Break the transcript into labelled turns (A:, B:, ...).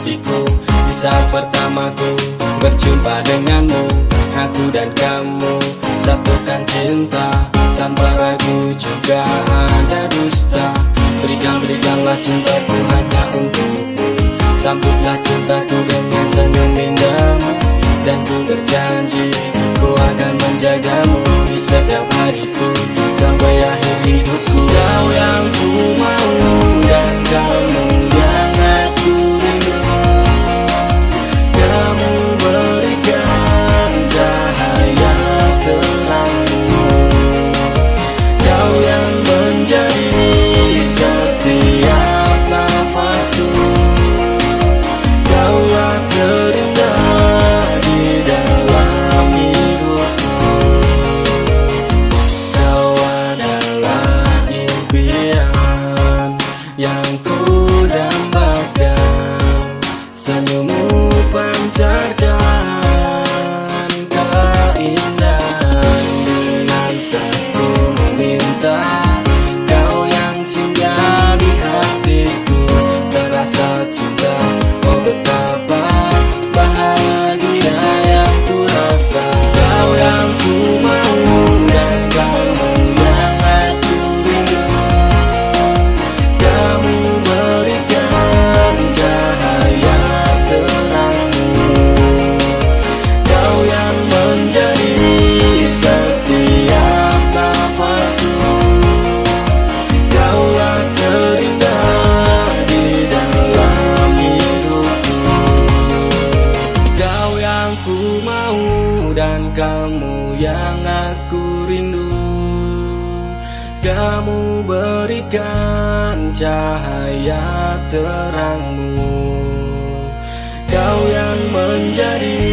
A: hatiku. Di saat pertamaku berjumpa denganmu Aku dan kamu satukan cinta Tanpa ragu juga ada dusta. Berikan-berikanlah cintaku hanya untukmu. Sambutlah cintaku dengan senyum indahmu Dan ku berjanji. Mau dan kamu yang aku rindu. Kamu berikan cahaya terangmu. Kau yang menjadi